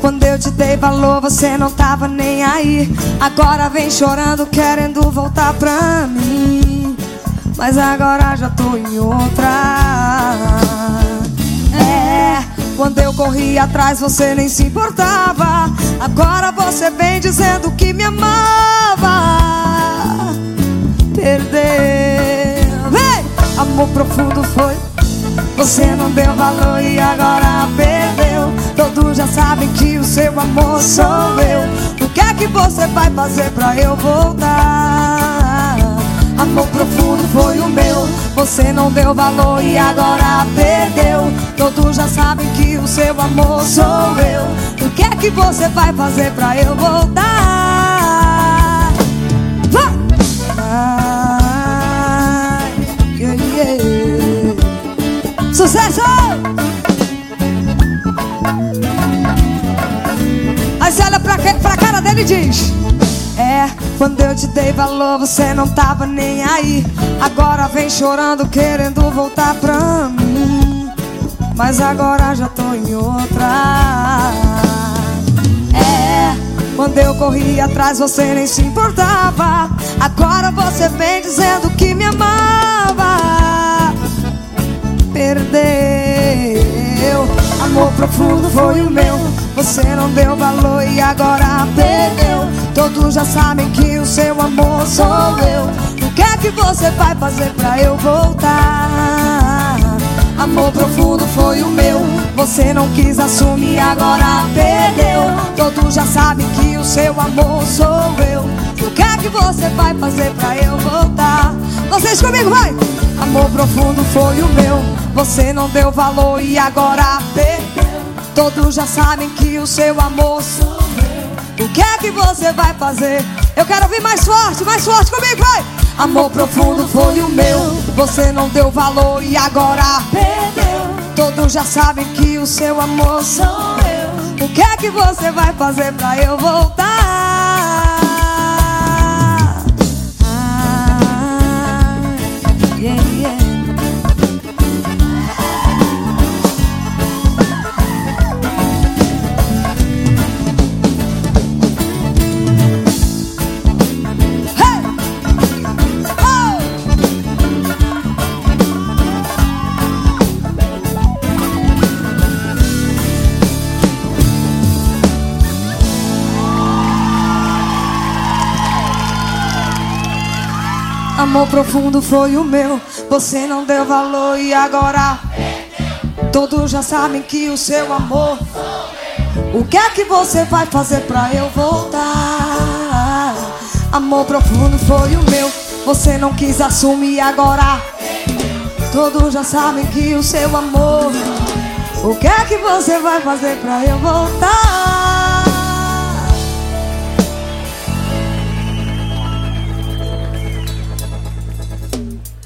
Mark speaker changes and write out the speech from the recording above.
Speaker 1: Quando eu te dei valor você não tava nem aí. Agora vem chorando querendo voltar pra mim. Mas agora já tô em outra. É, quando eu corri atrás você nem se importava. Agora você vem dizendo que me amava. Perdeu. Vem! Amor profundo foi. Você não deu valor e agora perdeu já sabem que o seu amor sou eu O que é que você vai fazer pra eu voltar? Amor profundo foi o meu Você não deu valor e agora perdeu Todos já sabem que o seu amor sou eu O que é que você vai fazer pra eu voltar? Vai! Ai, yeah, yeah. Sucesso! Que- pra cara dele e diz É, quando eu te dei valor você não tava nem aí. Agora vem chorando querendo voltar pra mim. Mas agora já tô em outra. É, quando eu corri atrás você nem se importava. Agora você vem dizendo que me amava. Perdeu. Amor profundo foi o meu Você não deu valor e agora perdeu. Todos já sabem que o seu amor sou eu. O que é que você vai fazer pra eu voltar? Amor profundo foi o meu. Você não quis assumir, agora perdeu. Todos já sabem que o seu amor sou eu. O que é que você vai fazer pra eu voltar? Vocês comigo, vai! Amor profundo foi o meu. Você não deu valor e agora perdeu Todos já sabem que o seu amor sou eu O que é que você vai fazer? Eu quero ouvir mais forte, mais forte comigo, vai! Amor profundo foi o meu Você não deu valor e agora perdeu Todos já sabem que o seu amor sou eu O que é que você vai fazer pra eu voltar? Amor profundo foi o meu, você não deu valor e agora todos já sabem que o seu amor. O que é que você vai fazer pra eu voltar? Amor profundo foi o meu, você não quis assumir agora. Todos já sabem que o seu amor. O que é que você vai fazer pra eu voltar?